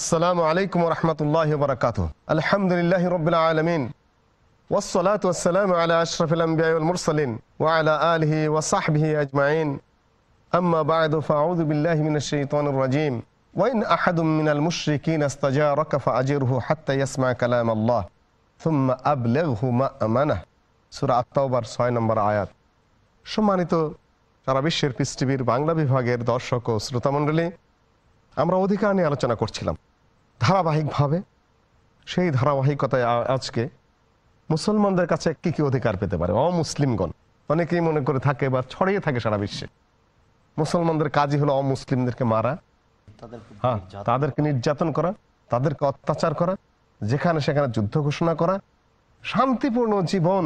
আসসালামু আলাইকুম রহমতুল্লাহ বরকাত আলহামদুলিল্লাহ রবিল আলমিন। ওসলাত ওসালাম আলা আশরফুল মুরসলিন ওয়ালা আলহি ওসাহবিহি আজমাইন। আম্মা বায়দ ফাউদ বিল্লাহ মিন শৈতান রাজিম। ওয়াইন আহাদুম মিনাল মুশরিকিন আস্তাজা রকফা আজিরহু হাত্তা ইয়াসমা কালাম আল্লাহ থুম্মা আবলেগহু মা আমানা সুরা আত্মাউবার ছয় নম্বর আয়াত। সম্মানিত সারা বিশ্বের পিস টিভির বাংলা বিভাগের দর্শক ও শ্রোতামণ্ডলী, আমরা অধিকার নিয়ে আলোচনা করছিলাম। ধারাবাহিকভাবে সেই ধারাবাহিকতায় আজকে মুসলমানদের কাছে কি কি অধিকার পেতে পারে? অমুসলিমগণ অনেকেই মনে করে থাকে বা ছড়িয়ে থাকে সারা বিশ্বে। মুসলমানদের কাজই হলো অমুসলিমদেরকে মারা। হ্যাঁ তাদেরকে নির্যাতন করা তাদেরকে অত্যাচার করা যেখানে সেখানে যুদ্ধ ঘোষণা করা শান্তিপূর্ণ জীবন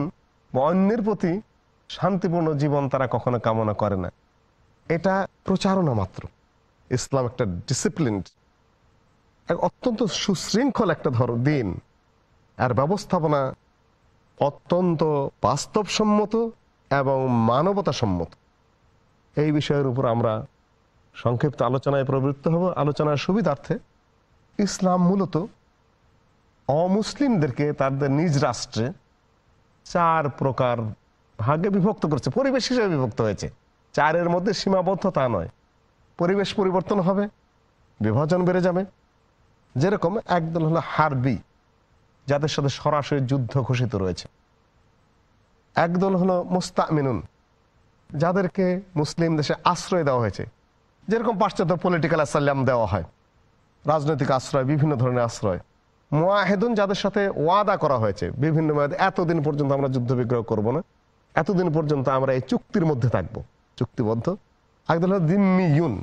বা অন্যের প্রতি শান্তিপূর্ণ জীবন তারা কখনো কামনা করে না। এটা প্রচারণা মাত্র। ইসলাম একটা ডিসিপ্লিন অত্যন্ত সুশৃঙ্খল একটা ধর দিন। আর ব্যবস্থাপনা অত্যন্ত বাস্তবসম্মত এবং মানবতা সম্মত এই বিষয়ের উপর আমরা সংক্ষিপ্ত আলোচনায় প্রবৃত্ত হব। আলোচনার সুবিধার্থে ইসলাম মূলত অমুসলিমদেরকে তাদের নিজ রাষ্ট্রে চার প্রকার ভাগে বিভক্ত করেছে। পরিবেশ হিসেবে বিভক্ত হয়েছে। চারের মধ্যে সীমাবদ্ধতা নয়। পরিবেশ পরিবর্তন হবে, বিভাজন বেড়ে যাবে। যেরকম একদল হলো হারবি, যাদের সাথে সরাসরি যুদ্ধ ঘোষিত রয়েছে। একদল হলো মুস্তামিনুন, যাদেরকে মুসলিম দেশে আশ্রয় দেওয়া হয়েছে। যেরকম পাশ্চাত্য পলিটিক্যাল অ্যাসাইলাম দেওয়া হয়, রাজনৈতিক আশ্রয়, বিভিন্ন ধরনের আশ্রয়। মোয়াহেদুন, যাদের সাথে ওয়াদা করা হয়েছে, বিভিন্ন মেয়াদে এতদিন পর্যন্ত আমরা যুদ্ধ বিগ্রহ করব না, এতদিন পর্যন্ত আমরা এই চুক্তির মধ্যে থাকব, চুক্তিবদ্ধ। একদল হলো দিম্মিউন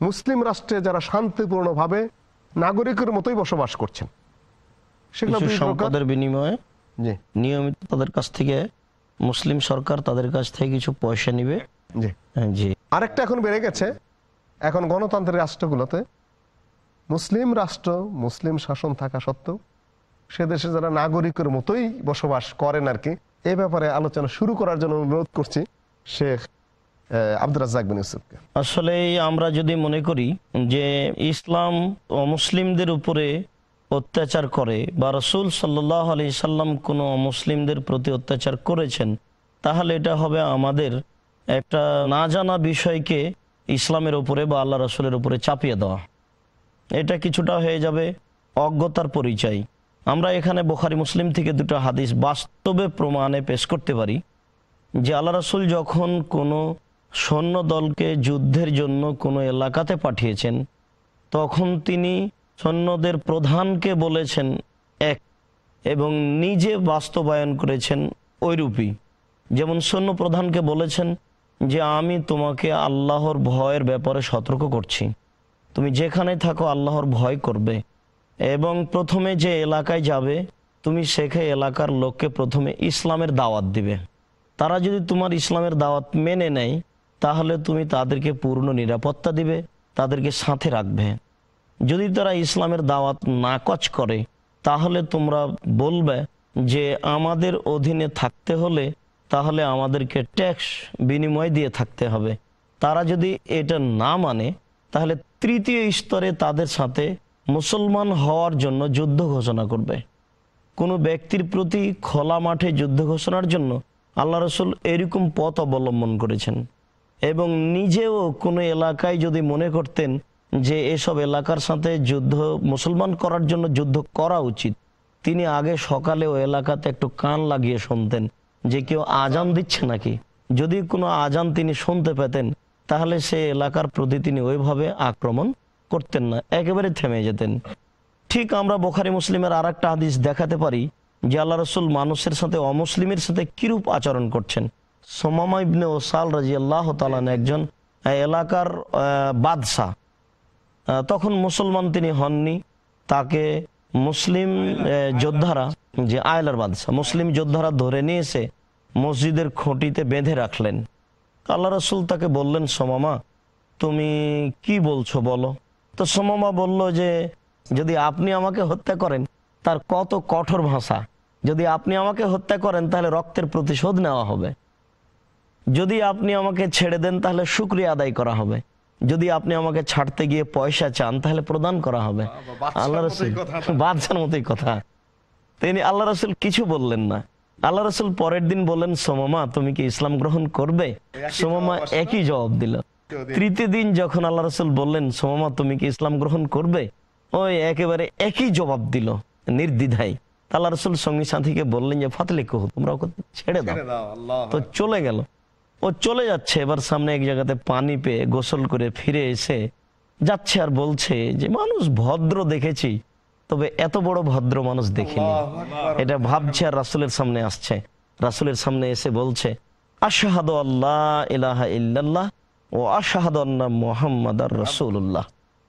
মুসলিম রাষ্ট্রে যারা শান্তিপূর্ণভাবে নাগরিকের মতোই বসবাস করছেন। সেগুলো সম্পদের বিনিময়ে নিয়মিত তাদের কাছ থেকে মুসলিম সরকার তাদের কাছ থেকে কিছু পয়সা নিবে। জি। হ্যাঁ, আরেকটা এখন বেড়ে গেছে। এখন গণতান্ত্রিক রাষ্ট্রগুলোতে মুসলিম রাষ্ট্র মুসলিম শাসন থাকা সত্ত্বেও সে দেশে যারা নাগরিকের মতোই বসবাস করেন আর কি এ ব্যাপারে আলোচনা শুরু করার জন্য অনুরোধ করছি শেখ আসলে আমরা যদি মনে করি যে ইসলাম অমুসলিমদের উপরে অত্যাচার করে বা রসুল সাল্লাহ আলি সাল্লাম কোনো অমুসলিমদের প্রতি অত্যাচার করেছেন, তাহলে এটা হবে আমাদের একটা না জানা বিষয়কে ইসলামের উপরে বা আল্লাহ রসুলের উপরে চাপিয়ে দেওয়া। এটা কিছুটা হয়ে যাবে অজ্ঞতার পরিচয়। আমরা এখানে বোখারি, মুসলিম থেকে দুটো হাদিস বাস্তবে প্রমাণে পেশ করতে পারি যে আল্লাহ রসুল যখন কোনো সৈন্য দলকে যুদ্ধের জন্য কোনো এলাকাতে পাঠিয়েছেন। তখন তিনি সৈন্যদের প্রধানকে বলেছেন, এক, এবং নিজে বাস্তবায়ন করেছেন ওইরূপী যেমন সৈন্য প্রধানকে বলেছেন যে, আমি তোমাকে আল্লাহর ভয়ের ব্যাপারে সতর্ক করছি। তুমি যেখানে থাকো আল্লাহর ভয় করবে। এবং প্রথমে যে এলাকায় যাবে, তুমি শেখে এলাকার লোককে প্রথমে ইসলামের দাওয়াত দিবে। তারা যদি তোমার ইসলামের দাওয়াত মেনে নেয় তাহলে তুমি তাদেরকে পূর্ণ নিরাপত্তা দিবে, তাদেরকে সাথে রাখবে। যদি তারা ইসলামের দাওয়াত নাকচ করে, তাহলে তোমরা বলবে যে আমাদের অধীনে থাকতে হলে তাহলে আমাদেরকে ট্যাক্স বিনিময় দিয়ে থাকতে হবে। তারা যদি এটা না মানে তাহলে তৃতীয় স্তরে তাদের সাথে মুসলমান হওয়ার জন্য যুদ্ধ ঘোষণা করবে। কোনো ব্যক্তির প্রতি খোলা মাঠে যুদ্ধ ঘোষণার জন্য আল্লাহ রসুল এরকম পথ অবলম্বন করেছেন। এবং নিজেও কোনো এলাকায় যদি মনে করতেন যে এসব এলাকার সাথে যুদ্ধ, মুসলমান করার জন্য যুদ্ধ করা উচিত, তিনি আগে সকালে ওই এলাকাতে একটু কান লাগিয়ে শুনতেন যে কেউ আজান দিচ্ছে নাকি। যদি কোনো আজান তিনি শুনতে পেতেন, তাহলে সে এলাকার প্রতি তিনি ওইভাবে আক্রমণ করতেন না, একেবারে থেমে যেতেন। ঠিক আমরা বোখারি মুসলিমের আর একটা হাদিস দেখাতে পারি যে আল্লাহ রসুল মানুষের সাথে অমুসলিমের সাথে কিরূপ আচরণ করছেন। সোমামা ইবনে ওসাল রাজি আল্লাহ তালান একজন এলাকার বাদশাহ। তখন মুসলমান তিনি হননি। তাকে মুসলিম যোদ্ধারা, যে আয়লার বাদশাহ, মুসলিম যোদ্ধারা ধরে নিয়ে এসে মসজিদের খুঁটিতে বেঁধে রাখলেন। আল্লাহ রসুল তাকে বললেন, সোমামা, তুমি কি বলছো বলো? তো সোমামা বলল যে, যদি আপনি আমাকে হত্যা করেন, তার কত কঠোর ভাষা। যদি আপনি আমাকে হত্যা করেন, তাহলে রক্তের প্রতিশোধ নেওয়া হবে। যদি আপনি আমাকে ছেড়ে দেন তাহলে শুক্রিয়া আদায় করা হবে। যদি আপনি আমাকে ছাড়তে গিয়ে পয়সা চান তাহলে প্রদান করা হবে। আল্লাহ রসুল। বাদশার মতোই কথা। তিনি আল্লাহ রসুল কিছু বললেন না। আল্লাহ রসুল পরের দিন বললেন সোমামা তুমি কি ইসলাম গ্রহণ করবে? সোমামা একই জবাব দিল। তৃতীয় দিন। যখন আল্লাহ রসুল বললেন সোমামা তুমি কি ইসলাম গ্রহণ করবে? ওই একেবারে একই জবাব দিল নির্দ্বিধায়। আল্লাহ রসুল সঙ্গী সাথীকে বললেন যে ফাতলে কহ তোমরা ওকে ছেড়ে দাও। তো চলে গেল। ও চলে যাচ্ছে। এবার সামনে এক জায়গাতে পানি পেয়ে গোসল করে ফিরে এসে যাচ্ছে আর বলছে যে মানুষ ভদ্র দেখেছি তবে এত বড় ভদ্র মানুষ দেখিনি। এটা ভাবছে আর রাসুলের সামনে আসছে। রাসুলের সামনে এসে বলছে আশাহাদ আল্লাহ ইলাহা ইল্লাল্লাহ ও আশাহাদ মোহাম্মদ আর রসুল্লাহ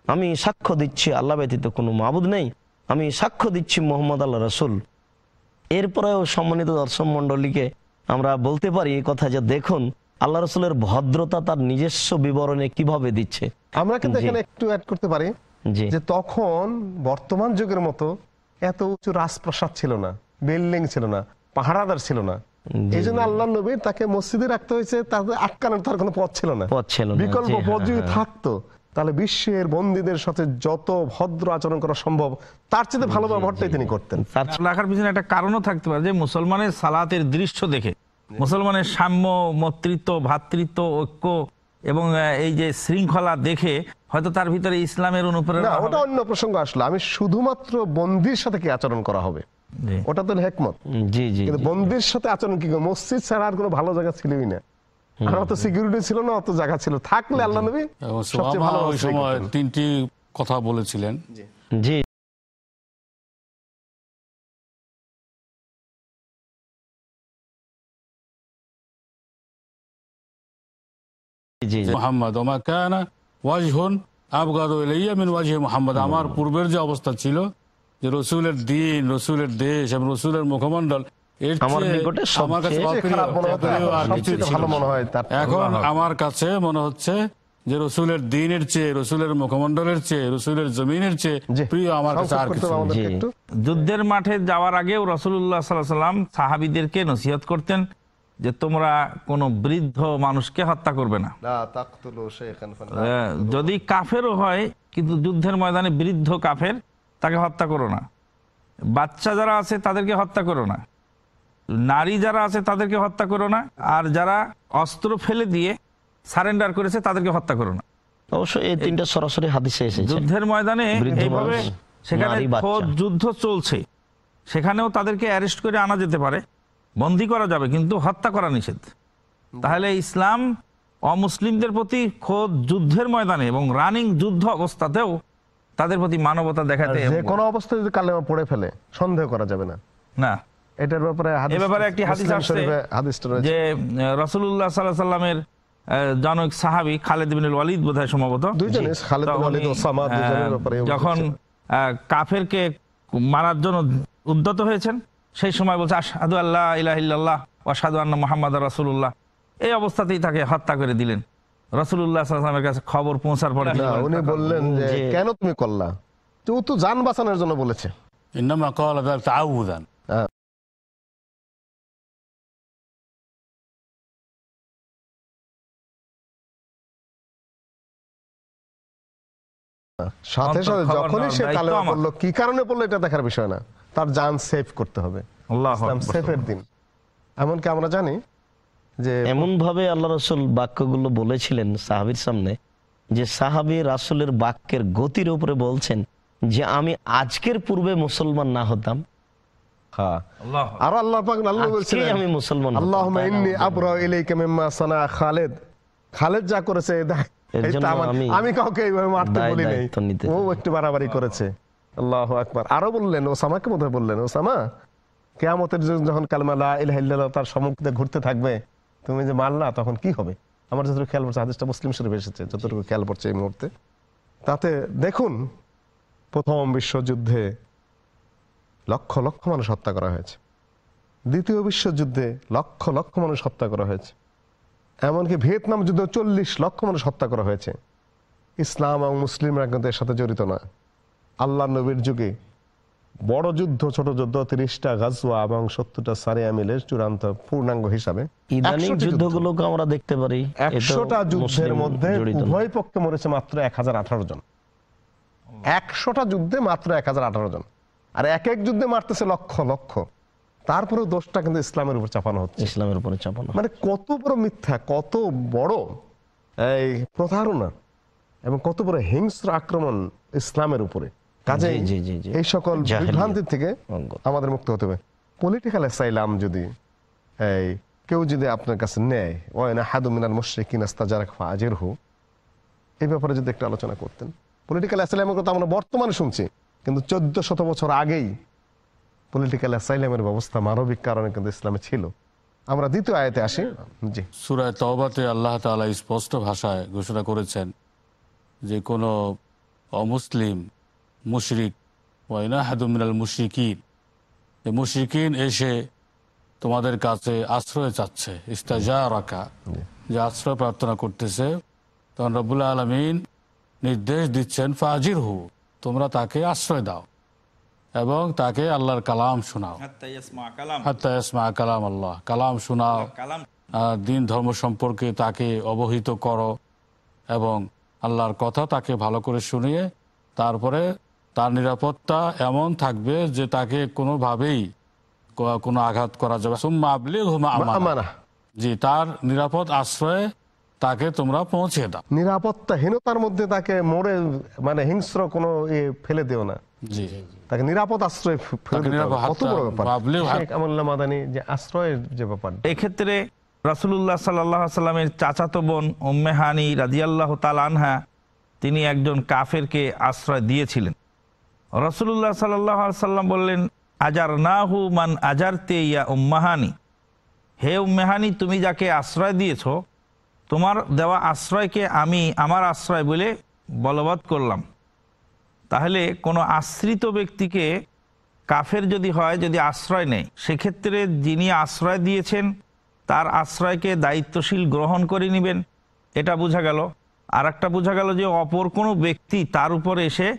আমি সাক্ষ্য দিচ্ছি আল্লাহ ব্যতীত কোনো মাবুদ নেই। আমি সাক্ষ্য দিচ্ছি মোহাম্মদ আল্লাহ রসুল। এরপরেও সম্মানিত দর্শক মন্ডলীকে আমরা বলতে পারি এই কথা যে দেখুন আল্লাহ রসুলের ভদ্রতা তার নিজস্ব বিবরণে কীভাবে দিচ্ছে? আমরা কিন্তু এখানে একটু অ্যাড করতে পারি যে তখন বর্তমান যুগের মতো এত উঁচু রাজপ্রাসাদ ছিল না বিল্ডিং ছিল না পাহারাদার ছিল না। এই জন্য আল্লাহ নবীর তাকে মসজিদে রাখতে হয়েছে তাদের আটকানোর তার কোনো পথ ছিল না। পথ ছিল না। বিকল্প হ্যাঁ, পথ যদি হ্যাঁ। থাকতো তাহলে বিশ্বের বন্দীদের সাথে যত ভদ্র আচরণ করা সম্ভব তার চেয়ে ভালো ব্যবহারটাই তিনি করতেন। তার রাখার পিছনে একটা কারণও থাকতে পারে যে মুসলমানের সালাতের দৃশ্য দেখে। মুসলমানের সাম্য মতৃত্ব ভ্রাতৃত্ব ঐক্য এবং এই যে শৃঙ্খলা দেখে হয়তো তার ভিতরে ইসলামের অনুপ্রেরণা ওটা অন্য প্রসঙ্গ আসলো। আমি শুধুমাত্র বন্দির সাথে কি আচরণ করা হবে? জি। ওটা তো হেকমত। জি জি কিন্তু বন্দির সাথে আচরণ কি? মসজিদ ছাড়া আর কোনো ভালো জায়গা ছিলই না। আর অত সিকিউরিটি ছিল না অত জায়গা ছিল। থাকলে আল্লাহ নবী সবচেয়ে ভালো ওই সময় তিনটি কথা বলেছিলেন। জি। জি জি। মোহাম্মদ ওমা কানা ওয়াজহুন আবগাদ ইলাইয়া মিন ওয়াজহি মোহাম্মদ। আমার পূর্বের যে অবস্থা ছিল যে রসুলের দিন রসুলের দেশ এবং রসুলের মনে। মনে হয় তার এখন আমার কাছে মনে হচ্ছে যে রসুলের দিনের চেয়ে রসুলের মুখমন্ডলের চেয়ে রসুলের জমিনের চেয়ে প্রিয় আমার কাছে আর কিছু যুদ্ধের মাঠে যাওয়ার আগেও রসুল্লাহ সাল্লাম সাহাবিদেরকে নসিহত করতেন যে তোমরা কোনো বৃদ্ধ মানুষকে হত্যা করবে না। আহ, যদি কাফেরও হয় কিন্তু যুদ্ধের ময়দানে বৃদ্ধ কাফের তাকে হত্যা করো না। বাচ্চা যারা আছে তাদেরকে হত্যা করো না। নারী যারা আছে তাদেরকে হত্যা করো না। আর যারা অস্ত্র ফেলে দিয়ে সারেন্ডার করেছে তাদেরকে হত্যা করো না। অবশ্য এই তিনটা সরাসরি হাদিসে এসেছে। যুদ্ধের ময়দানে এইভাবে সেখানে যুদ্ধ চলছে। সেখানেও তাদেরকে অ্যারেস্ট করে আনা যেতে পারে। বন্দি করা যাবে কিন্তু হত্যা করা নিষেধ। তাহলে ইসলাম অমুসলিমদের প্রতি খোদ যুদ্ধের ময়দানে এবং রানিং যুদ্ধ অবস্থাতেও তাদের প্রতি মানবতা দেখাতে যে কোনো অবস্থায় যদি কালেমা পড়ে ফেলে সন্দেহ করা যাবে না। না। এটার ব্যাপারে এ ব্যাপারে একটি হাদিস আসছে যে রসুল্লাহ সাল্লাহ সাল্লামের জনক সাহাবি খালেদ বিন ওয়ালিদ বোধহয় সম্ভবত। বিন ওয়ালিদ, ওসামা ব্যাপারে যখন কাফেরকে মারার জন্য উদ্যত হয়েছেন সেই সময় বলছে আসাদু আল্লাহ ইলাহিল্লাহ ওয়াসাদু আন্না মোহাম্মদ রাসুল্লাহ এই অবস্থাতেই তাকে হত্যা করে দিলেন। রসুল্লাহ সাল্লামের কাছে খবর পৌঁছার পরে উনি বললেন যে কেন তুমি করলা? তো যান বাঁচানোর জন্য বলেছে। ইন্নামা সাথে সাথে যখনই সে কালেমা পড়ল কি কারণে পড়ল এটা দেখার বিষয় না। তার জান সেভ করতে হবে। সেফের দিন। এমনকি আমরা জানি যে এমন ভাবে আল্লাহ রসুল বাক্যগুলো বলেছিলেন সাহাবির সামনে যে সাহাবি রাসুলের বাক্যের গতির উপরে বলছেন যে আমি আজকের পূর্বে মুসলমান না হতাম। হ্যাঁ আল্লাহ আর আল্লাহ আল্লাহ বলছিলেন আমি মুসলমান আবরা ইলাইকা মিম্মা সানা খালেদ। খালেদ যা করেছে আমি কাউকে এইভাবে মারতে দায় বলি নাই ও একটু বাড়াবাড়ি করেছে। আল্লাহ আকবার। আরও বললেন ওসামাকে মধ্যে বললেন ওসামা কেয়ামতের যখন কালমা লা তার সম্মুখে ঘুরতে থাকবে তুমি যে মারলা তখন কি হবে? আমার যতটুকু খেয়াল পড়ছে হাদিসটা মুসলিম শরীফ এসেছে যতটুকু খেয়াল পড়ছে এই মুহূর্তে। তাতে দেখুন প্রথম বিশ্বযুদ্ধে লক্ষ লক্ষ মানুষ হত্যা করা হয়েছে। দ্বিতীয় বিশ্বযুদ্ধে লক্ষ লক্ষ মানুষ হত্যা করা হয়েছে। এমনকি ভিয়েতনাম যুদ্ধ চল্লিশ লক্ষ মানুষ হত্যা করা হয়েছে। ইসলাম এবং মুসলিমরা কিন্তু এর সাথে জড়িত নয়। আল্লাহ নবীর যুগে বড় যুদ্ধ ছোট যুদ্ধ তিরিশটা গাজওয়া এবং সত্তরটা সারিয়া মিলে চূড়ান্ত পূর্ণাঙ্গ হিসাবে ইদানিং যুদ্ধগুলোকে আমরা দেখতে পারি একশোটা যুদ্ধের মধ্যে উভয় পক্ষে মরেছে মাত্র এক হাজার আঠারো জন। একশোটা যুদ্ধে মাত্র এক হাজার আঠারো জন। আর এক এক যুদ্ধে মারতেছে লক্ষ লক্ষ। তারপরেও দোষটা কিন্তু ইসলামের উপর চাপানো হচ্ছে ইসলামের উপরে চাপানো মানে কত বড় মিথ্যা কত বড় এই প্রতারণা এবং কত বড় হিংস্র আক্রমণ ইসলামের উপরে কাজে। এই সকল জাহেলিয়াত। বিভ্রান্তি থেকে আমাদের মুক্ত হতে হবে পলিটিক্যাল অ্যাসাইলাম যদি এই কেউ যদি আপনার কাছে নেয় ওয়াইনা হাদু মিনাল মুশরিকিন আস্তাজারাক ফাজিরহু এই ব্যাপারে যদি একটু আলোচনা করতেন পলিটিক্যাল অ্যাসাইলামের কথা আমরা বর্তমানে শুনছি কিন্তু চোদ্দ শত বছর আগেই পলিটিক্যাল অ্যাসাইলামের ব্যবস্থা মানবিক কারণে কিন্তু ইসলামে ছিল। আমরা দ্বিতীয় আয়াতে আসি। জি। সুরায় তওবাতে আল্লাহ তাআলা স্পষ্ট ভাষায় ঘোষণা করেছেন যে কোনো অমুসলিম মুশরিক ওয়াইনা হাদুমিনাল মুশরিকিন এই মুশরিকিন এসে তোমাদের কাছে আশ্রয় চাচ্ছে ইস্তাজা রাখা যে আশ্রয় প্রার্থনা করতেছে তখন রব্বুল আলমিন নির্দেশ দিচ্ছেন ফাজির হু তোমরা তাকে আশ্রয় দাও। এবং তাকে আল্লাহর কালাম শোনাও। হাত্তা কালাম। আল্লাহ। কালাম শোনাও। দিন ধর্ম সম্পর্কে তাকে অবহিত করো এবং আল্লাহর কথা তাকে ভালো করে শুনিয়ে তারপরে তার নিরাপত্তা এমন থাকবে যে তাকে কোনোভাবেই কোনো আঘাত করা যাবে সুম্মা হুমা জি তার নিরাপদ আশ্রয়ে তাকে তোমরা পৌঁছে দাও। নিরাপত্তাহীনতার মধ্যে তাকে মোড়ে মানে হিংস্র কোনো এ ফেলে দিও না। জি তাকে নিরাপদ আশ্রয় ফেলে তাকে দিতে হবে। নিরাপদ কত বড় ব্যাপার? শেখ আমুল্লাহ মাদানী যে আশ্রয়ের যে ব্যাপার। এক্ষেত্রে রাসুলুল্লাহ সাল্লাহ সাল্লামের চাচাতো বোন উম্মেহানি রাজিয়াল্লাহ তাল আনহা তিনি একজন কাফেরকে আশ্রয় দিয়েছিলেন। রসুল্লাহ সাল্লাহ সাল্লাম বললেন আজার না হু মান আজার তে ইয়া উম্মাহানি হে উম্মেহানি তুমি যাকে আশ্রয় দিয়েছ তোমার দেওয়া আশ্রয়কে আমি আমার আশ্রয় বলে বলবৎ করলাম। তাহলে কোনো আশ্রিত ব্যক্তিকে কাফের যদি হয় যদি আশ্রয় নেয় সেক্ষেত্রে যিনি আশ্রয় দিয়েছেন তার আশ্রয়কে দায়িত্বশীল গ্রহণ করে নেবেন। এটা বোঝা গেল। আর একটা বোঝা গেল যে অপর কোনো ব্যক্তি তার উপরে এসে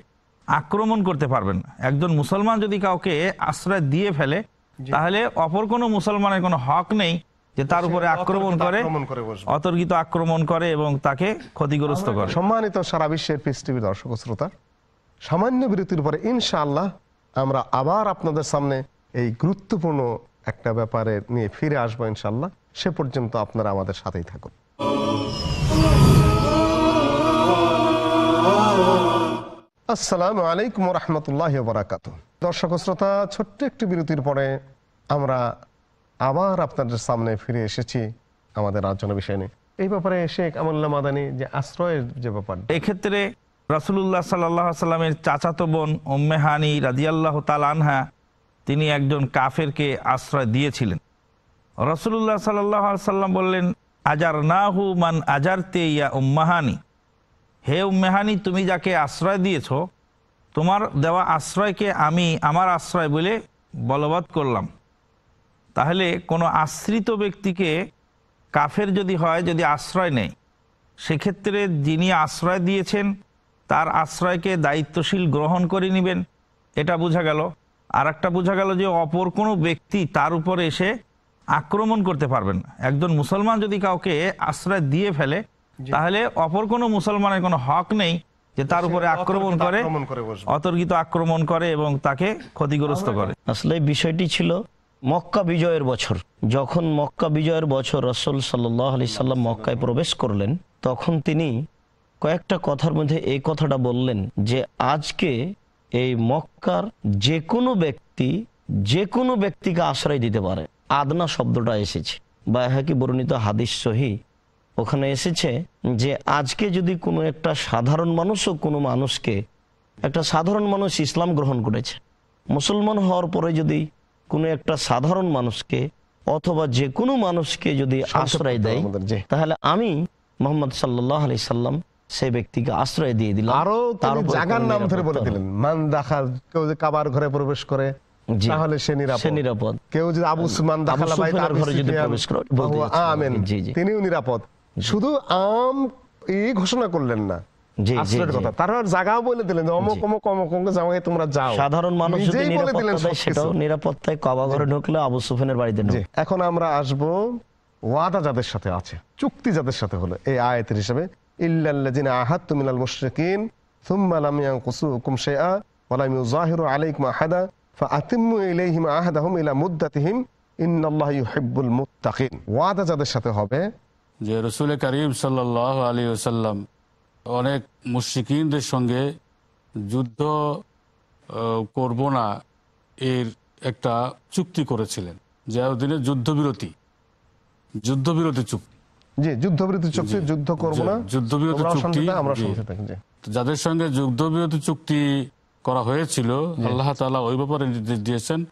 আক্রমণ করতে পারবেন না। একজন মুসলমান যদি কাউকে আশ্রয় দিয়ে ফেলে তাহলে অপর কোনো মুসলমানের কোনো হক নেই। যে তার উপরে আক্রমণ করে। অতর্কিত আক্রমণ করে এবং তাকে ক্ষতিগ্রস্ত করে। সম্মানিত সারা বিশ্বের পিস টিভি দর্শক শ্রোতা সামান্য বিরতির পরে ইনশাআল্লাহ আমরা আবার আপনাদের সামনে এই গুরুত্বপূর্ণ একটা ব্যাপারে নিয়ে ফিরে আসব ইনশাআল্লাহ। সে পর্যন্ত আপনারা আমাদের সাথেই থাকুন। আসসালামু আলাইকুম রহমতুল্লাহ বারাকাত দর্শক শ্রোতা ছোট্ট একটি বিরতির পরে আমরা আবার আপনাদের সামনে ফিরে এসেছি আমাদের আলোচনা বিষয় নিয়ে। এই ব্যাপারে শেখ আমুল্লাহ মাদানী যে আশ্রয়ের যে ব্যাপার। এক্ষেত্রে রাসুলুল্লাহ সাল্লাহ সাল্লামের চাচাতো বোন উম্মেহানি রাজিয়াল্লাহ তাল আনহা, তিনি একজন কাফেরকে আশ্রয় দিয়েছিলেন। রসুল্লাহ সাল্লাহ সাল্লাম বললেন আজার না হু মান আজার তে ইয়া উম্মাহানি হে উম্মেহানি তুমি যাকে আশ্রয় দিয়েছ, তোমার দেওয়া আশ্রয়কে আমি আমার আশ্রয় বলে বলবৎ করলাম। তাহলে কোনো আশ্রিত ব্যক্তিকে কাফের যদি হয় যদি আশ্রয় নেয় সেক্ষেত্রে যিনি আশ্রয় দিয়েছেন তার আশ্রয়কে দায়িত্বশীল গ্রহণ করে নেবেন। এটা বোঝা গেল। আর একটা বোঝা গেল যে অপর কোনো ব্যক্তি তার উপরে এসে আক্রমণ করতে পারবেন একজন মুসলমান যদি কাউকে আশ্রয় দিয়ে ফেলে তাহলে অপর কোনো মুসলমানের কোনো হক নেই যে তার উপরে আক্রমণ করে। অতর্কিত আক্রমণ করে এবং তাকে ক্ষতিগ্রস্ত করে। আসলে বিষয়টি ছিল মক্কা বিজয়ের বছর, যখন মক্কা বিজয়ের বছর রসল সাল্লাহ আলি সাল্লাম মক্কায় প্রবেশ করলেন, তখন তিনি কয়েকটা কথার মধ্যে এই কথাটা বললেন যে, আজকে এই মক্কার যে কোনো ব্যক্তি যে কোনো ব্যক্তিকে আশ্রয় দিতে পারে। আদনা শব্দটা এসেছে। বা কি বর্ণিত হাদিস সহি। ওখানে এসেছে যে, আজকে যদি কোনো একটা সাধারণ মানুষও কোনো মানুষকে, একটা সাধারণ মানুষ ইসলাম গ্রহণ করেছে, মুসলমান হওয়ার পরে যদি কোনো একটা সাধারণ মানুষকে অথবা যে কোনো মানুষকে যদি আশ্রয় দেয় তাহলে আমি মোহাম্মদ সাল্লাহ আলি সাল্লাম সেই ব্যক্তিকে আশ্রয় দিয়ে দিলাম। আরও তার জাগার নাম ধরে বলে দিলেন। মান দাখাল কেউ যদি কাবার ঘরে প্রবেশ করে। তাহলে সে নিরাপদ। কেউ যদি আবু সুমান ঘরে যদি প্রবেশ করে, আমেন। তিনিও নিরাপদ। শুধু আম এই ঘোষণা করলেন না আশ্রয়ের কথা। তারা জায়গাও বলে দিলেন অমুক অমুক অমুক অমুক জায়গায় তোমরা যাও। সাধারণ মানুষ যদি নিজেই বলে দিলেন নিরাপত্তা সেটাও নিরাপত্তায় কবা ঘরে ঢুকলে আবু সুফেনের বাড়িতে এখন আমরা আসব ওয়াদা যাদের সাথে আছে চুক্তি যাদের সাথে হলো এই আয়াতের হিসাবে ইল্লাল্লাযিনা আহাদতু মিনাল মুশরিকিন থুম্মা লাম ইয়ানকুসুকুম শাইআ ওয়া লাম ইউযাহিরু আলাইকুম আহাদা ফাআতিম্মু ইলাইহিম আহাদাহুম ইলা মুদ্দাতিহিম ইন্নাল্লাহা ইউহিব্বুল মুত্তাকিন। ওয়াদা যাদের সাথে হবে যে রসুল করিম ওসাল্লাম অনেক মুশিকিনদের সঙ্গে যুদ্ধ করব না এর একটা চুক্তি করেছিলেন। যে যুদ্ধবিরতি। যুদ্ধবিরতি চুক্তি। জি যুদ্ধবিরতি চুক্তি যুদ্ধ করব না। যুদ্ধবিরতি যাদের সঙ্গে যুদ্ধবিরতি চুক্তি করা হয়েছিল আল্লাহ তালা ওই ব্যাপারে নির্দেশ দিয়েছেন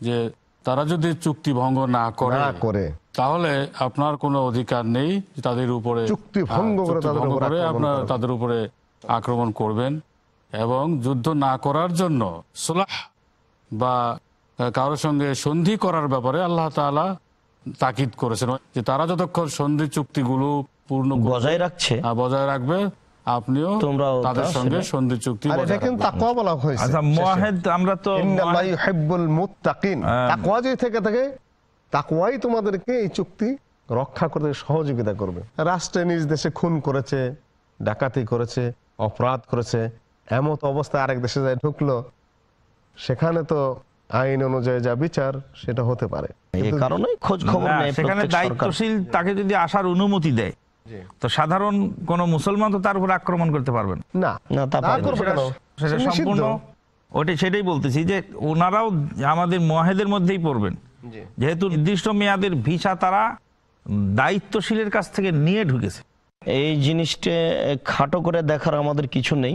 যে তারা যদি চুক্তি ভঙ্গ না করে। তাহলে আপনার কোনো অধিকার নেই তাদের উপরে চুক্তি ভঙ্গ করে আপনার তাদের উপরে আক্রমণ করবেন এবং যুদ্ধ না করার জন্য সুলাহ বা কারোর সঙ্গে সন্ধি করার ব্যাপারে আল্লাহ তাআলা তাকিদ করেছেন যে তারা যতক্ষণ সন্ধি চুক্তিগুলো পূর্ণ বজায় রাখছে। বজায় রাখবে আপনিও তাদের সঙ্গে সন্ধি চুক্তি। তাকওয়া বলা হয়েছে। আচ্ছা আমরা তো ইন্নাল্লাহা ইউহিব্বুল মুত্তাকিন। হ্যাঁ। তাকওয়া যদি থেকে থাকে তাকওয়াই তোমাদেরকে এই চুক্তি রক্ষা করতে সহযোগিতা করবে। রাষ্ট্রে নিজ দেশে খুন করেছে ডাকাতি করেছে অপরাধ করেছে এমত অবস্থায় আরেক দেশে যায় ঢুকলো সেখানে তো আইন অনুযায়ী যা বিচার সেটা হতে পারে। এই কারণে খোঁজ খবর সেখানে দায়িত্বশীল তাকে যদি আসার অনুমতি দেয় তো সাধারণ কোন মুসলমান তো তার উপর আক্রমণ করতে পারবেন না। না, তা? সেটা সম্পূর্ণ ওটা সেটাই বলতেছি যে ওনারাও আমাদের মহেদের মধ্যেই পড়বেন। যেহেতু নির্দিষ্ট মেয়াদের ভিসা তারা দায়িত্বশীলের কাছ থেকে নিয়ে ঢুকেছে। এই জিনিসটা খাটো করে দেখার আমাদের কিছু নেই।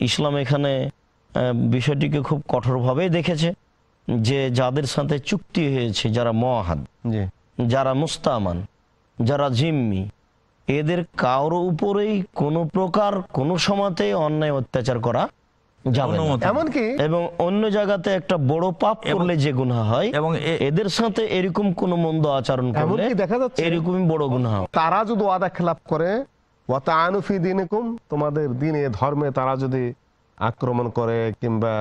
ইসলাম এখানে বিষয়টিকে খুব কঠোরভাবেই দেখেছে যে যাদের সাথে চুক্তি হয়েছে যারা মহাদ জি। যারা মুস্তামান যারা জিম্মি এদের কারও উপরেই কোনো প্রকার কোনো সময়তে অন্যায় অত্যাচার করা যাবে এমনকি এবং অন্য জায়গাতে একটা বড় পাপ করলে যে গুনাহ হয় এবং এদের সাথে এরকম কোন মন্দ আচরণ করলে দেখা যাচ্ছে এরকমই বড় গুনাহ। তারা যদি ওয়াদা খেলাপ করে ওয়াতা আনুফি দিনকুম তোমাদের দিনে ধর্মে তারা যদি আক্রমণ করে কিংবা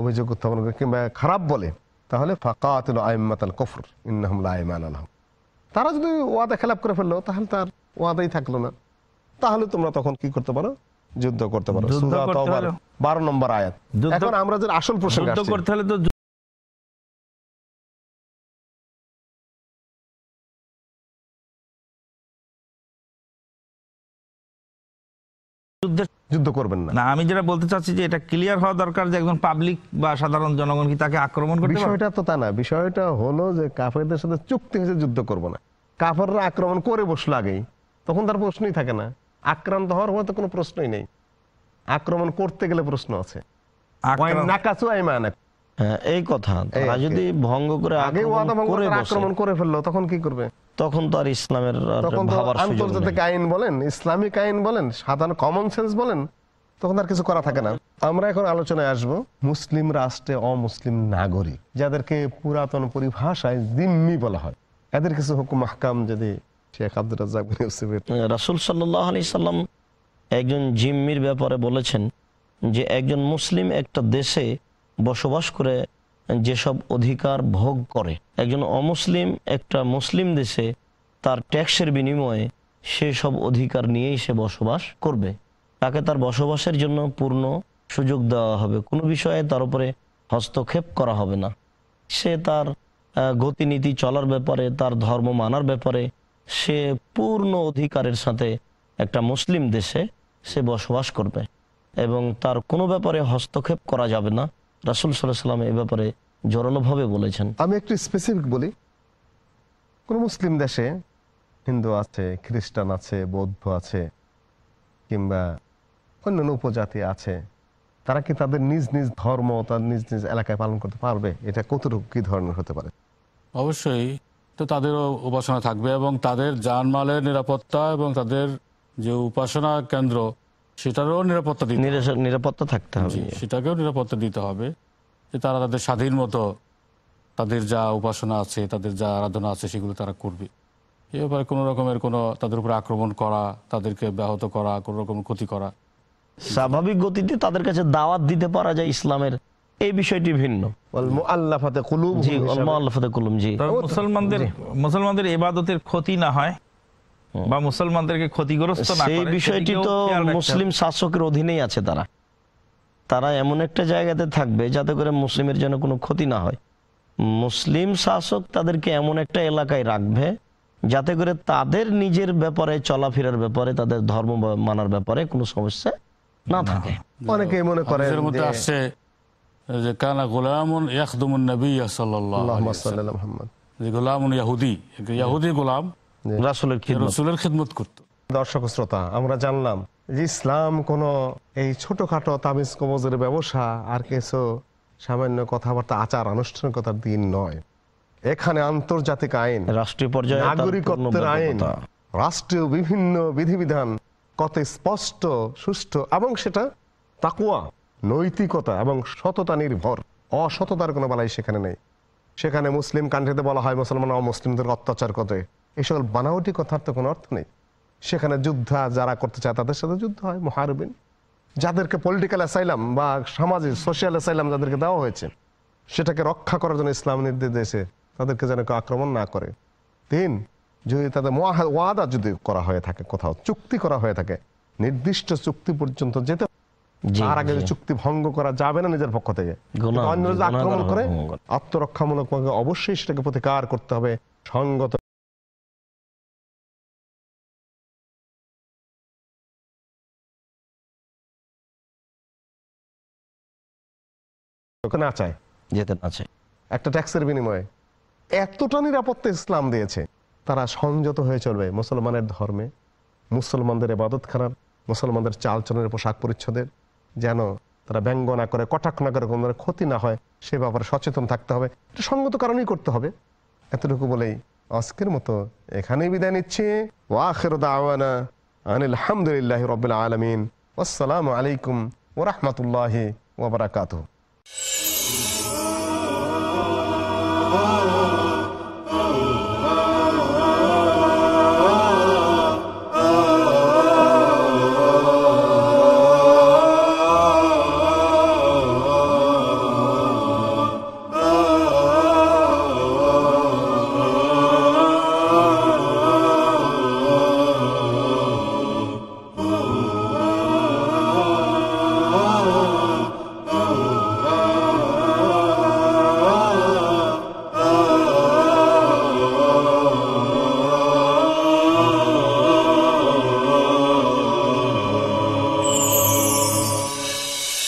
অভিযোগ উত্থাপন করে কিংবা খারাপ বলে তাহলে ফাকাতুল আইম্মাতাল কফর ইন্নাহুম লা আইমান লাহুম। তারা যদি ওয়াদা খেলাপ করে ফেলল তাহলে তার ওয়াদাই থাকল না। তাহলে তোমরা তখন কি করতে পারো? যুদ্ধ করতে পারো। সূরা তাওবার 12 নম্বর আয়াত। এখন আমরা যে আসল প্রসঙ্গে যুদ্ধ করতে হলে তো যুদ্ধ করবেন না। না আমি যেটা বলতে চাচ্ছি যে এটা ক্লিয়ার হওয়া দরকার যে একজন পাবলিক বা সাধারণ জনগণ কি তাকে আক্রমণ করতে বিষয়টা তো তা না। বিষয়টা হলো যে কাফেরদের সাথে চুক্তি হয়েছে যুদ্ধ করব না। কাফেররা আক্রমণ করে বসল আগেই। তখন তার প্রশ্নই থাকে না। আক্রান্ত হওয়ার হয়তো কোনো প্রশ্নই নেই। আক্রমণ করতে গেলে প্রশ্ন আছে। হ্যাঁ, এই কথা। তারা যদি ভঙ্গ করে আগে আক্রমণ করে ফেলল তখন কি করবে? তখন তো আর ইসলামের আন্তর্জাতিক আইন বলেন ইসলামিক আইন বলেন সাধারণ কমন সেন্স বলেন তখন আর কিছু করা থাকে না। আমরা এখন আলোচনায় আসব মুসলিম রাষ্ট্রে অমুসলিম নাগরিক যাদেরকে পুরাতন পরিভাষায় জিম্মি বলা হয়। এদের কিছু হুকুম হাকাম যদি শেখ আব্দুল রাজ্জাক বিন রাসুল সাল্লাহ আলি সাল্লাম একজন জিম্মির ব্যাপারে বলেছেন যে একজন মুসলিম একটা দেশে বসবাস করে যেসব অধিকার ভোগ করে। একজন অমুসলিম একটা মুসলিম দেশে তার ট্যাক্সের বিনিময়ে সে সব অধিকার নিয়েই সে বসবাস করবে। তাকে তার বসবাসের জন্য পূর্ণ সুযোগ দেওয়া হবে। কোনো বিষয়ে তার উপরে হস্তক্ষেপ করা হবে না। সে তার গতিনীতি চলার ব্যাপারে, তার ধর্ম মানার ব্যাপারে সে পূর্ণ অধিকারের সাথে একটা মুসলিম দেশে সে বসবাস করবে এবং তার কোনো ব্যাপারে হস্তক্ষেপ করা যাবে না। রাসুল সাল্লাহ সাল্লাম এ ব্যাপারে জোরালোভাবে বলেছেন। আমি একটু স্পেসিফিক বলি। কোন মুসলিম দেশে হিন্দু আছে খ্রিস্টান আছে বৌদ্ধ আছে কিংবা অন্যান্য উপজাতি আছে তারা কি তাদের নিজ নিজ ধর্ম তার নিজ নিজ এলাকায় পালন করতে পারবে? এটা কতটুকু কি ধরনের হতে পারে? অবশ্যই তো তাদেরও উপাসনা থাকবে এবং তাদের জানমালের নিরাপত্তা এবং তাদের যে উপাসনা কেন্দ্র সেটারও নিরাপত্তা দিতে নিরাপত্তা থাকতে হবে। সেটাকেও নিরাপত্তা দিতে হবে যে তারা তাদের স্বাধীন মতো তাদের যা উপাসনা আছে তাদের যা আরাধনা আছে সেগুলো তারা করবে। এ ব্যাপারে কোনো রকমের কোনো তাদের উপর আক্রমণ করা তাদেরকে ব্যাহত করা কোনো রকম ক্ষতি করা। স্বাভাবিক গতিতে তাদের কাছে দাওয়াত দিতে পারা যায় ইসলামের এই বিষয়টি ভিন্ন। মুসলমানদের মুসলমানদের এবাদতের ক্ষতি না হয় বা মুসলমানদেরকে ক্ষতিগ্রস্ত না করে বিষয়টি তো। মুসলিম শাসকের অধীনেই আছে তারা। তারা এমন একটা জায়গাতে থাকবে যাতে করে মুসলিমের যেন কোনো ক্ষতি না হয়। মুসলিম শাসক তাদেরকে এমন একটা এলাকায় রাখবে যাতে করে তাদের নিজের ব্যাপারে চলাফেরার ব্যাপারে তাদের ধর্ম মানার ব্যাপারে কোনো সমস্যা না থাকে। অনেকে মনে যে- আসছে যে কানা গোলামুন ইয়াখদুমুন নবী সাল্লাল্লাহু আল্লাহুম্মা আলাইহি সাল্লি মুহাম্মদ। যে গোলামুন ইয়াহুদি এক ইয়াহুদি গোলাম রাসুলের খিদমত। রসুলের খিদমত করতো। দর্শক শ্রোতা আমরা জানলাম যে ইসলাম কোন এই ছোটখাটো তাবিজ কবজের ব্যবসা আর কিছু সামান্য কথাবার্তা আচার আনুষ্ঠানিকতার দিন নয়। এখানে আন্তর্জাতিক আইন রাষ্ট্রীয় পর্যায়ে নাগরিকত্বের আইন রাষ্ট্রীয় বিভিন্ন বিধিবিধান কত স্পষ্ট সুষ্ঠু এবং সেটা তাকুয়া নৈতিকতা এবং সততা নির্ভর। অসততার কোনো বেলায় সেখানে নেই। সেখানে মুসলিম কান্ট্রিতে বলা হয়, মুসলমান অমুসলিমদের অত্যাচার করে। এই সকল বানাওয়াটি কথার তো কোনো অর্থ নেই। সেখানে যুদ্ধ যারা করতে চায়, তাদের সাথে যুদ্ধ হয়, মহারবিন। যাদেরকে পলিটিক্যাল অ্যাসাইলাম বা সামাজিক সোশ্যাল অ্যাসাইলাম যাদেরকে দেওয়া হয়েছে, সেটাকে রক্ষা করার জন্য ইসলাম নির্দেশ দিয়েছে, তাদেরকে যেন কেউ আক্রমণ না করে। তিন, যদি তাদের ওয়াদা যদি করা হয়ে থাকে কোথাও, চুক্তি করা হয়ে থাকে, নির্দিষ্ট চুক্তি পর্যন্ত যেতে তার আগে। চুক্তি ভঙ্গ করা যাবে না নিজের পক্ষ থেকে যদি আক্রমণ করে। আত্মরক্ষামূলক অবশ্যই সেটাকে প্রতিকার করতে হবে সঙ্গত না চায় যেতে না চায় একটা ট্যাক্সের বিনিময়ে এতটা নিরাপত্তা ইসলাম দিয়েছে তারা সংযত হয়ে চলবে মুসলমানের ধর্মে মুসলমানদের এবাদত খানার মুসলমানদের চালচলনের পোশাক পরিচ্ছদের যেন তারা ব্যঙ্গ না করে, কটাক্ষ না করে, কোনো ক্ষতি না হয়, সে ব্যাপারে সচেতন থাকতে হবে। এটা সঙ্গত কারণেই করতে হবে। এতটুকু বলেই আজকের মতো এখানেই বিদায় নিচ্ছে। ওয়াখের দাওয়ানা আলহামদুলিল্লাহ রবিল আলমিন। আসসালামু আলাইকুম ওরহমতুল্লাহ ওবরাকাতুহ